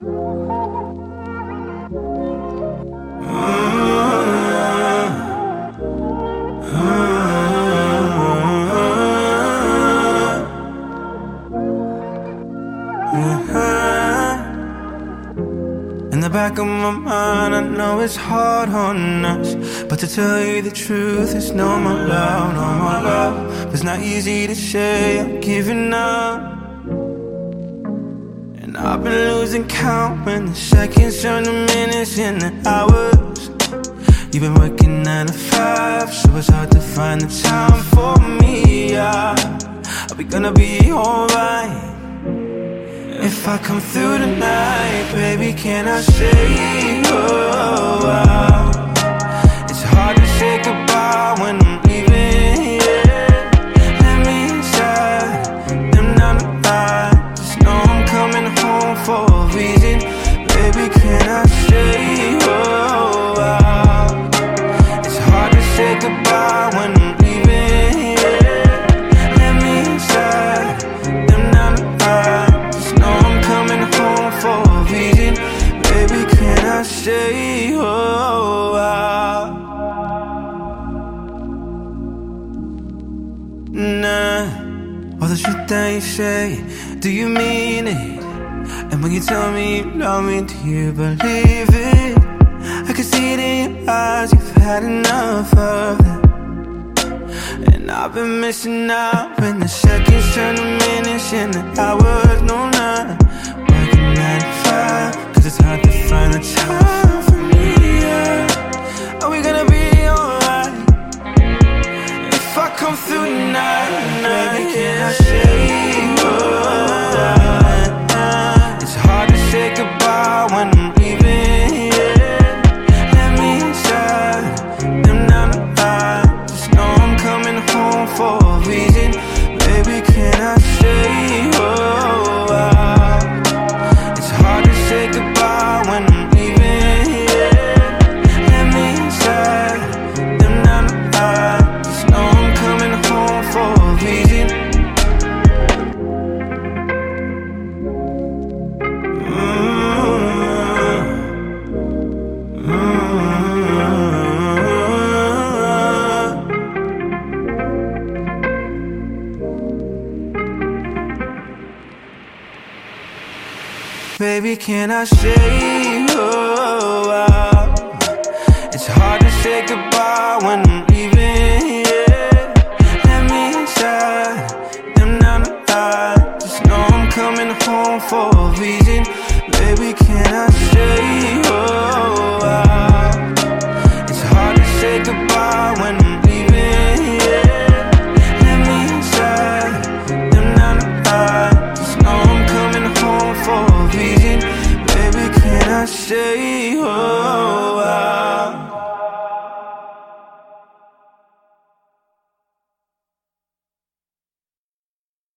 Uh-huh. In the back of my mind, I know it's hard on us. But to tell you the truth, it's no more love, no more love. It's not easy to say I'm giving up. And I've been losing count when the seconds turn to minutes and the hours. You've been working nine to five, so it's hard to find the time for me. Are we gonna be alright? If I come through tonight, baby, can I say oh, wow. It's hard to say goodbye I say oh, wow. Nah, all the shit that you say, do you mean it? And when you tell me you love me, do you believe it? I can see it in your eyes, you've had enough of it. And I've been missing out when the seconds turn to minutes and the hours no Can I Baby, can I say oh, Day.